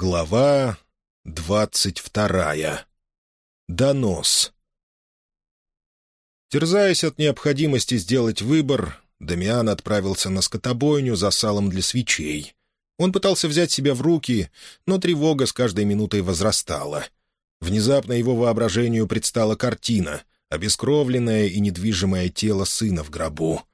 Глава двадцать вторая. Донос. Терзаясь от необходимости сделать выбор, Дамиан отправился на скотобойню за салом для свечей. Он пытался взять себя в руки, но тревога с каждой минутой возрастала. Внезапно его воображению предстала картина — обескровленное и недвижимое тело сына в гробу.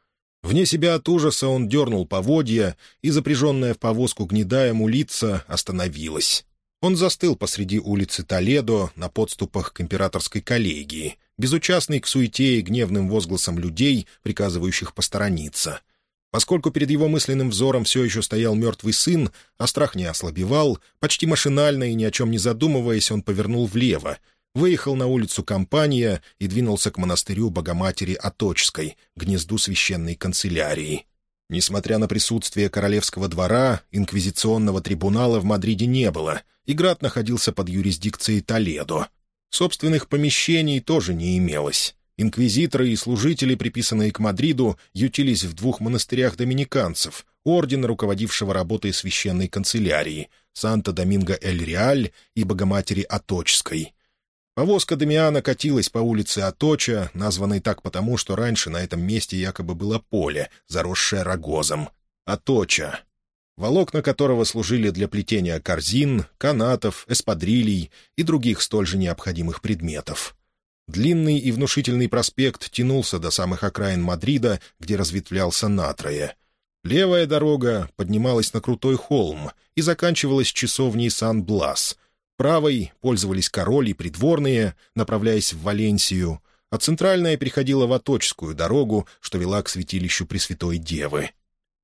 Вне себя от ужаса он дернул поводья, и запряженная в повозку гнедая мулица остановилась. Он застыл посреди улицы Толедо на подступах к императорской коллегии, безучастный к суете и гневным возгласам людей, приказывающих посторониться. Поскольку перед его мысленным взором все еще стоял мертвый сын, а страх не ослабевал, почти машинально и ни о чем не задумываясь, он повернул влево, выехал на улицу Компания и двинулся к монастырю Богоматери Оточской, гнезду священной канцелярии. Несмотря на присутствие королевского двора, инквизиционного трибунала в Мадриде не было, и град находился под юрисдикцией Толедо. Собственных помещений тоже не имелось. Инквизиторы и служители, приписанные к Мадриду, ютились в двух монастырях доминиканцев, ордена, руководившего работой священной канцелярии, Санта-Доминго-эль-Реаль и Богоматери Оточской — Повозка Дамиана катилась по улице Аточа, названной так потому, что раньше на этом месте якобы было поле, заросшее рогозом. Аточа. Волокна которого служили для плетения корзин, канатов, эспадрилей и других столь же необходимых предметов. Длинный и внушительный проспект тянулся до самых окраин Мадрида, где разветвлялся натрое. Левая дорога поднималась на крутой холм и заканчивалась часовней Сан-Блас — Правой пользовались король и придворные, направляясь в Валенсию, а центральная переходила в Оточскую дорогу, что вела к святилищу Пресвятой Девы.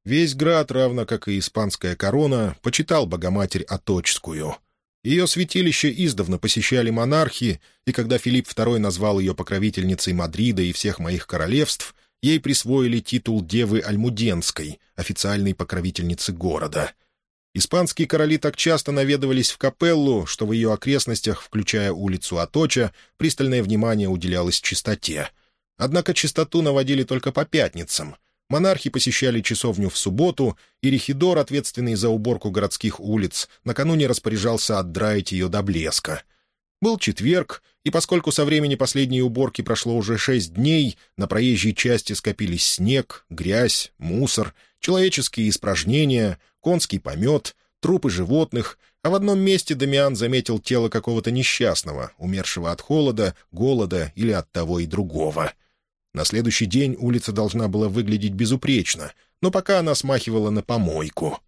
Весь град, равно как и испанская корона, почитал Богоматерь Оточскую. Ее святилище издавна посещали монархи, и когда Филипп II назвал ее покровительницей Мадрида и всех моих королевств, ей присвоили титул Девы Альмуденской, официальной покровительницы города — Испанские короли так часто наведывались в капеллу, что в ее окрестностях, включая улицу Аточа, пристальное внимание уделялось чистоте. Однако чистоту наводили только по пятницам. Монархи посещали часовню в субботу, и Рехидор, ответственный за уборку городских улиц, накануне распоряжался отдраить ее до блеска. Был четверг, и поскольку со времени последней уборки прошло уже шесть дней, на проезжей части скопились снег, грязь, мусор, человеческие испражнения — конский помет, трупы животных, а в одном месте Дамиан заметил тело какого-то несчастного, умершего от холода, голода или от того и другого. На следующий день улица должна была выглядеть безупречно, но пока она смахивала на помойку.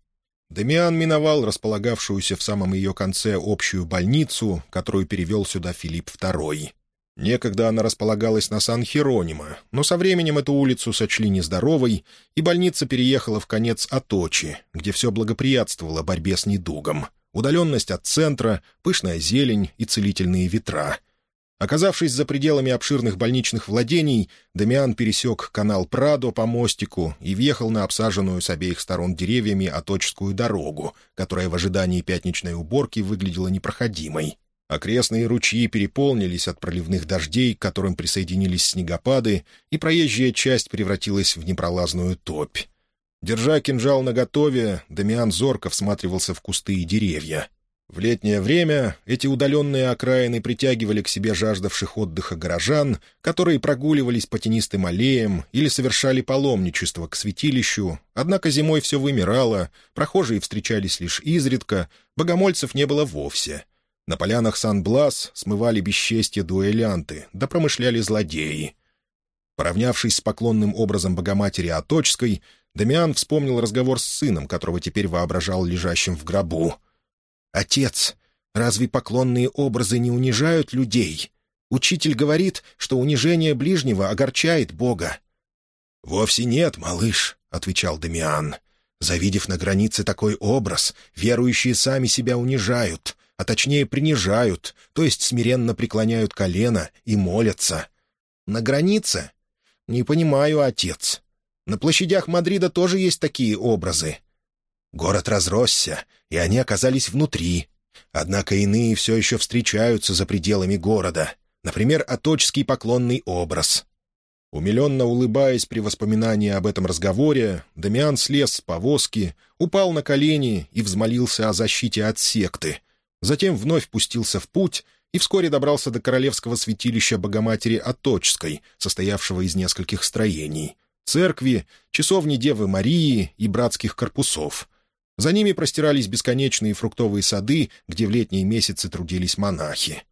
Дамиан миновал располагавшуюся в самом ее конце общую больницу, которую перевел сюда Филипп II. Некогда она располагалась на Сан-Херонима, но со временем эту улицу сочли нездоровой, и больница переехала в конец Аточи, где все благоприятствовало борьбе с недугом. Удаленность от центра, пышная зелень и целительные ветра. Оказавшись за пределами обширных больничных владений, Дамиан пересек канал Прадо по мостику и въехал на обсаженную с обеих сторон деревьями Аточскую дорогу, которая в ожидании пятничной уборки выглядела непроходимой. Окрестные ручьи переполнились от проливных дождей, к которым присоединились снегопады, и проезжая часть превратилась в непролазную топь. Держа кинжал наготове, Дамиан зорко всматривался в кусты и деревья. В летнее время эти удаленные окраины притягивали к себе жаждавших отдыха горожан, которые прогуливались по тенистым аллеям или совершали паломничество к святилищу, однако зимой все вымирало, прохожие встречались лишь изредка, богомольцев не было вовсе — на полянах Сан-Блас смывали бесчестье дуэлянты, да промышляли злодеи. Поравнявшись с поклонным образом Богоматери Оточской, Дамиан вспомнил разговор с сыном, которого теперь воображал лежащим в гробу. «Отец, разве поклонные образы не унижают людей? Учитель говорит, что унижение ближнего огорчает Бога». «Вовсе нет, малыш», — отвечал Дамиан. «Завидев на границе такой образ, верующие сами себя унижают, а точнее принижают, то есть смиренно преклоняют колено и молятся. На границе? Не понимаю, отец. На площадях Мадрида тоже есть такие образы. Город разросся, и они оказались внутри. Однако иные все еще встречаются за пределами города. Например, аточский поклонный образ. Умиленно улыбаясь при воспоминании об этом разговоре, Дамиан слез с повозки, упал на колени и взмолился о защите от секты. Затем вновь пустился в путь и вскоре добрался до королевского святилища Богоматери Аточской, состоявшего из нескольких строений — церкви, часовни Девы Марии и братских корпусов. За ними простирались бесконечные фруктовые сады, где в летние месяцы трудились монахи.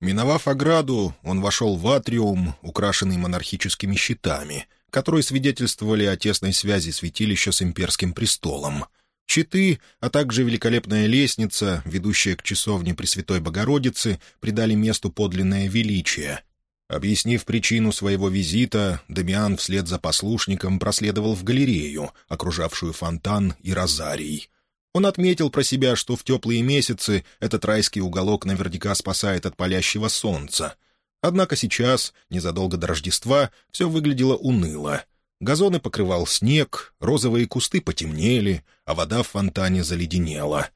Миновав ограду, он вошел в атриум, украшенный монархическими щитами, которые свидетельствовали о тесной связи святилища с имперским престолом. Щиты, а также великолепная лестница, ведущая к часовне Пресвятой Богородицы, придали месту подлинное величие. Объяснив причину своего визита, Дамиан вслед за послушником проследовал в галерею, окружавшую фонтан и розарий — он отметил про себя, что в теплые месяцы этот райский уголок наверняка спасает от палящего солнца. Однако сейчас, незадолго до Рождества, все выглядело уныло. Газоны покрывал снег, розовые кусты потемнели, а вода в фонтане заледенела.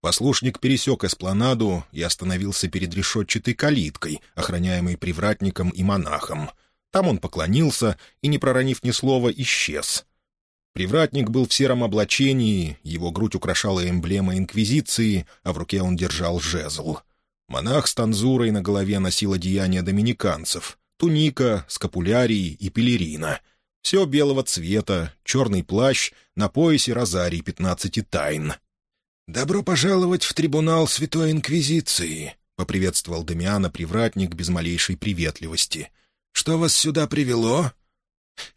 Послушник пересек эспланаду и остановился перед решетчатой калиткой, охраняемой привратником и монахом. Там он поклонился и, не проронив ни слова, исчез — Привратник был в сером облачении, его грудь украшала эмблема Инквизиции, а в руке он держал жезл. Монах с танзурой на голове носил одеяния доминиканцев, туника, скапулярий и пелерина. Все белого цвета, черный плащ, на поясе розарий пятнадцати тайн. «Добро пожаловать в трибунал Святой Инквизиции», — поприветствовал Дамиана привратник без малейшей приветливости. «Что вас сюда привело?»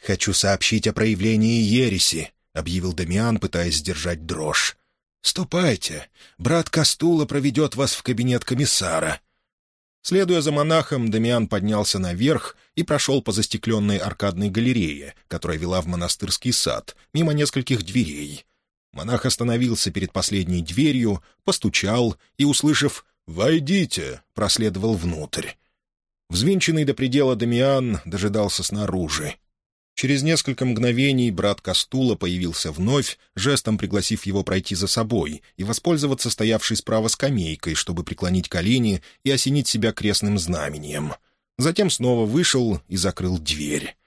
«Хочу сообщить о проявлении ереси», — объявил Дамиан, пытаясь сдержать дрожь. «Ступайте. Брат Кастула проведет вас в кабинет комиссара». Следуя за монахом, Дамиан поднялся наверх и прошел по застекленной аркадной галерее, которая вела в монастырский сад, мимо нескольких дверей. Монах остановился перед последней дверью, постучал и, услышав «Войдите», проследовал внутрь. Взвинченный до предела Дамиан дожидался снаружи. Через несколько мгновений брат Кастула появился вновь, жестом пригласив его пройти за собой и воспользоваться стоявшей справа скамейкой, чтобы преклонить колени и осенить себя крестным знамением. Затем снова вышел и закрыл дверь.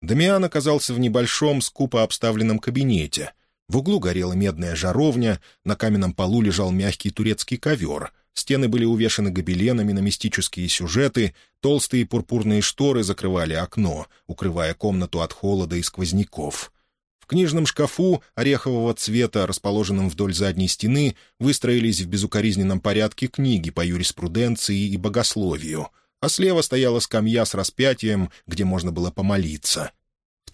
Дамиан оказался в небольшом, скупо обставленном кабинете. В углу горела медная жаровня, на каменном полу лежал мягкий турецкий ковер — Стены были увешаны гобеленами на мистические сюжеты, толстые пурпурные шторы закрывали окно, укрывая комнату от холода и сквозняков. В книжном шкафу орехового цвета, расположенном вдоль задней стены, выстроились в безукоризненном порядке книги по юриспруденции и богословию, а слева стояла скамья с распятием, где можно было помолиться —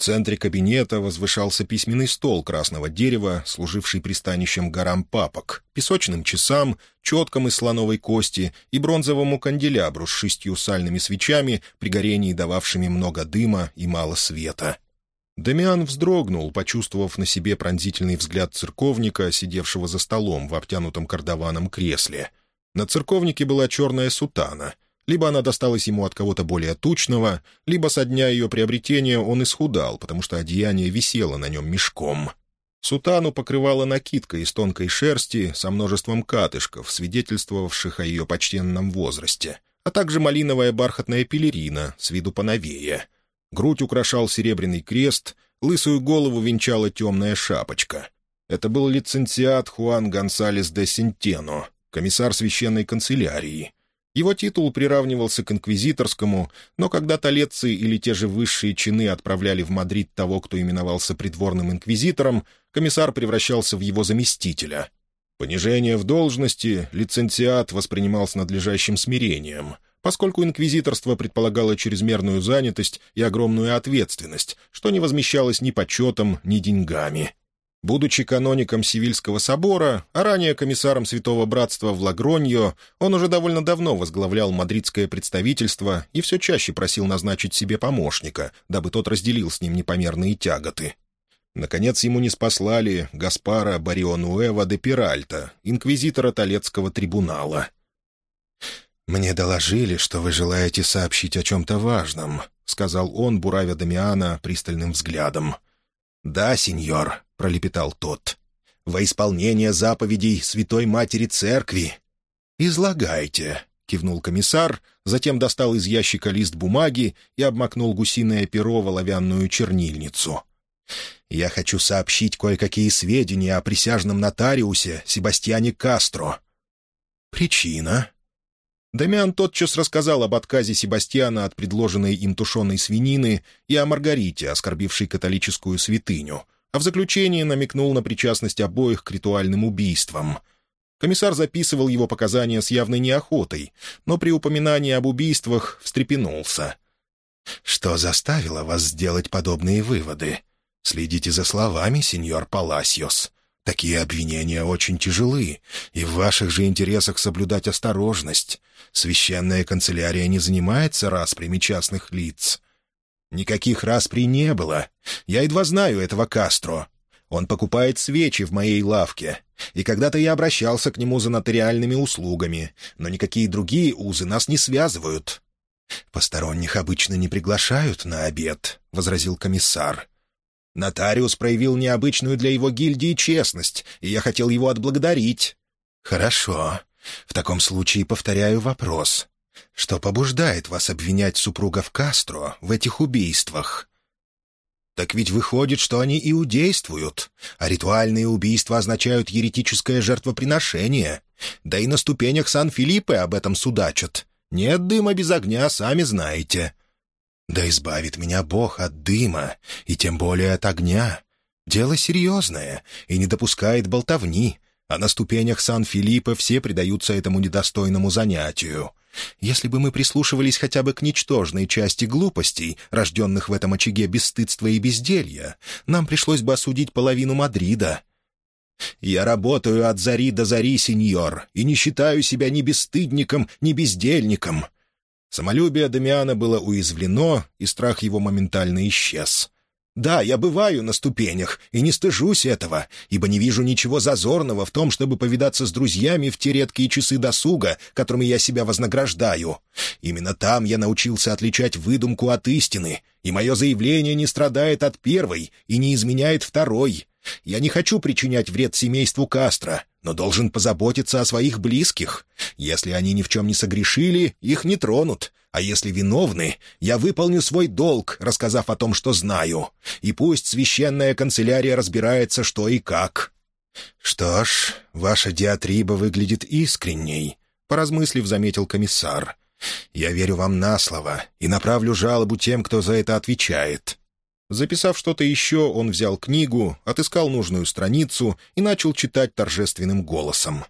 центре кабинета возвышался письменный стол красного дерева, служивший пристанищем горам папок, песочным часам, четкам из слоновой кости и бронзовому канделябру с шестью сальными свечами, при горении дававшими много дыма и мало света. Дамиан вздрогнул, почувствовав на себе пронзительный взгляд церковника, сидевшего за столом в обтянутом кардаваном кресле. На церковнике была черная сутана — либо она досталась ему от кого-то более тучного, либо со дня ее приобретения он исхудал, потому что одеяние висело на нем мешком. Сутану покрывала накидка из тонкой шерсти со множеством катышков, свидетельствовавших о ее почтенном возрасте, а также малиновая бархатная пелерина, с виду поновее. Грудь украшал серебряный крест, лысую голову венчала темная шапочка. Это был лицензиат Хуан Гонсалес де Сентено, комиссар священной канцелярии — его титул приравнивался к инквизиторскому, но когда талецы или те же высшие чины отправляли в Мадрид того, кто именовался придворным инквизитором, комиссар превращался в его заместителя. Понижение в должности лицензиат воспринимал с надлежащим смирением, поскольку инквизиторство предполагало чрезмерную занятость и огромную ответственность, что не возмещалось ни почетом, ни деньгами. Будучи каноником Сивильского собора, а ранее комиссаром Святого Братства в Лагроньо, он уже довольно давно возглавлял мадридское представительство и все чаще просил назначить себе помощника, дабы тот разделил с ним непомерные тяготы. Наконец ему не спаслали Гаспара Барионуэва де Пиральта, инквизитора Толецкого трибунала. «Мне доложили, что вы желаете сообщить о чем-то важном», — сказал он, буравя Дамиана пристальным взглядом. «Да, сеньор», — пролепетал тот. «Во исполнение заповедей Святой Матери Церкви». «Излагайте», — кивнул комиссар, затем достал из ящика лист бумаги и обмакнул гусиное перо в оловянную чернильницу. «Я хочу сообщить кое-какие сведения о присяжном нотариусе Себастьяне Кастро». «Причина?» Дамиан тотчас рассказал об отказе Себастьяна от предложенной им тушеной свинины и о Маргарите, оскорбившей католическую святыню, а в заключение намекнул на причастность обоих к ритуальным убийствам. Комиссар записывал его показания с явной неохотой, но при упоминании об убийствах встрепенулся. «Что заставило вас сделать подобные выводы? Следите за словами, сеньор Паласиос. Такие обвинения очень тяжелы, и в ваших же интересах соблюдать осторожность. Священная канцелярия не занимается распрями частных лиц. Никаких распри не было. Я едва знаю этого Кастро. Он покупает свечи в моей лавке, и когда-то я обращался к нему за нотариальными услугами, но никакие другие узы нас не связывают. «Посторонних обычно не приглашают на обед», — возразил комиссар. Нотариус проявил необычную для его гильдии честность, и я хотел его отблагодарить». «Хорошо. В таком случае повторяю вопрос. Что побуждает вас обвинять супругов Кастро в этих убийствах?» «Так ведь выходит, что они иудействуют, а ритуальные убийства означают еретическое жертвоприношение. Да и на ступенях Сан-Филиппе об этом судачат. Нет дыма без огня, сами знаете. Да избавит меня Бог от дыма, и тем более от огня. Дело серьезное и не допускает болтовни, а на ступенях Сан-Филиппа все предаются этому недостойному занятию. Если бы мы прислушивались хотя бы к ничтожной части глупостей, рожденных в этом очаге бесстыдства и безделья, нам пришлось бы осудить половину Мадрида. Я работаю от зари до зари, сеньор, и не считаю себя ни бесстыдником, ни бездельником. Самолюбие Дамиана было уязвлено, и страх его моментально исчез. «Да, я бываю на ступенях, и не стыжусь этого, ибо не вижу ничего зазорного в том, чтобы повидаться с друзьями в те редкие часы досуга, которыми я себя вознаграждаю. Именно там я научился отличать выдумку от истины, и мое заявление не страдает от первой и не изменяет второй. Я не хочу причинять вред семейству Кастро, но должен позаботиться о своих близких. Если они ни в чем не согрешили, их не тронут. А если виновны, я выполню свой долг, рассказав о том, что знаю. И пусть священная канцелярия разбирается, что и как». «Что ж, ваша диатриба выглядит искренней», — поразмыслив, заметил комиссар. «Я верю вам на слово и направлю жалобу тем, кто за это отвечает. Записав что-то еще, он взял книгу, отыскал нужную страницу и начал читать торжественным голосом.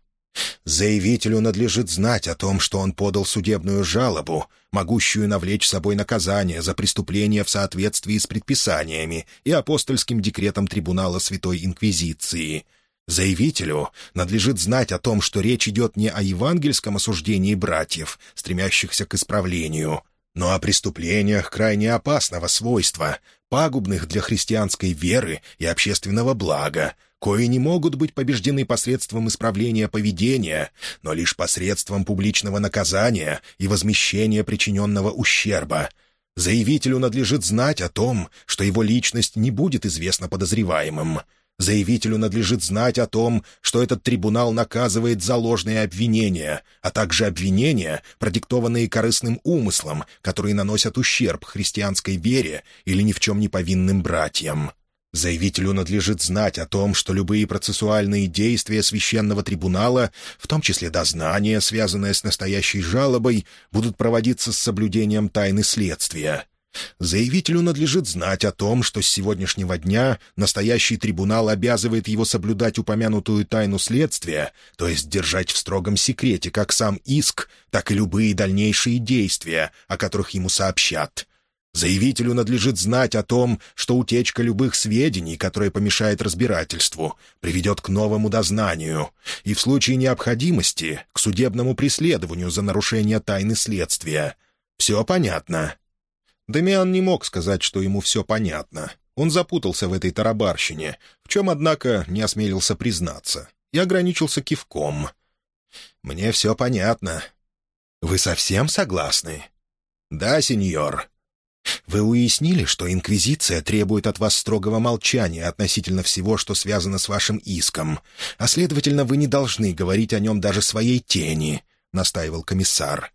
«Заявителю надлежит знать о том, что он подал судебную жалобу, могущую навлечь собой наказание за преступление в соответствии с предписаниями и апостольским декретом Трибунала Святой Инквизиции». Заявителю надлежит знать о том, что речь идет не о евангельском осуждении братьев, стремящихся к исправлению, но о преступлениях крайне опасного свойства, пагубных для христианской веры и общественного блага, кои не могут быть побеждены посредством исправления поведения, но лишь посредством публичного наказания и возмещения причиненного ущерба. Заявителю надлежит знать о том, что его личность не будет известна подозреваемым — Заявителю надлежит знать о том, что этот трибунал наказывает за ложные обвинения, а также обвинения, продиктованные корыстным умыслом, которые наносят ущерб христианской вере или ни в чем не повинным братьям. Заявителю надлежит знать о том, что любые процессуальные действия священного трибунала, в том числе дознания, связанные с настоящей жалобой, будут проводиться с соблюдением тайны следствия. Заявителю надлежит знать о том, что с сегодняшнего дня настоящий трибунал обязывает его соблюдать упомянутую тайну следствия, то есть держать в строгом секрете как сам иск, так и любые дальнейшие действия, о которых ему сообщат. Заявителю надлежит знать о том, что утечка любых сведений, которая помешает разбирательству, приведет к новому дознанию и в случае необходимости к судебному преследованию за нарушение тайны следствия. Все понятно?» Дамиан не мог сказать, что ему все понятно. Он запутался в этой тарабарщине, в чем, однако, не осмелился признаться, и ограничился кивком. «Мне все понятно». «Вы совсем согласны?» «Да, сеньор». «Вы уяснили, что Инквизиция требует от вас строгого молчания относительно всего, что связано с вашим иском, а, следовательно, вы не должны говорить о нем даже своей тени», — настаивал комиссар.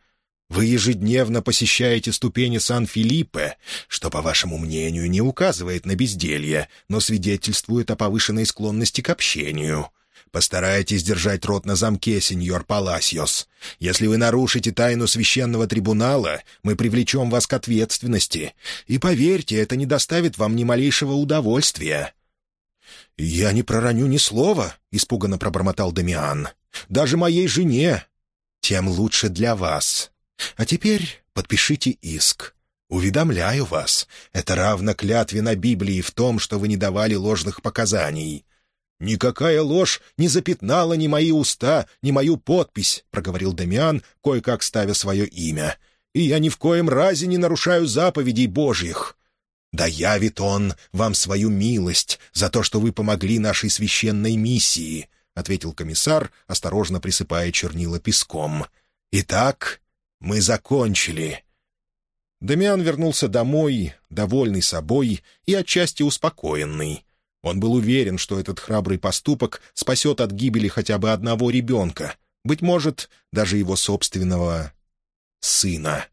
Вы ежедневно посещаете ступени Сан-Филиппе, что, по вашему мнению, не указывает на безделье, но свидетельствует о повышенной склонности к общению. Постарайтесь держать рот на замке, сеньор Паласиос. Если вы нарушите тайну священного трибунала, мы привлечем вас к ответственности. И поверьте, это не доставит вам ни малейшего удовольствия». «Я не пророню ни слова», — испуганно пробормотал Дамиан. «Даже моей жене». «Тем лучше для вас. А теперь подпишите иск. Уведомляю вас, это равно клятве на Библии в том, что вы не давали ложных показаний. «Никакая ложь не запятнала ни мои уста, ни мою подпись», — проговорил Дамиан, кое-как ставя свое имя. «И я ни в коем разе не нарушаю заповедей Божьих». «Да явит он вам свою милость за то, что вы помогли нашей священной миссии», — ответил комиссар, осторожно присыпая чернила песком. «Итак, мы закончили». Дамиан вернулся домой, довольный собой и отчасти успокоенный. Он был уверен, что этот храбрый поступок спасет от гибели хотя бы одного ребенка, быть может, даже его собственного сына.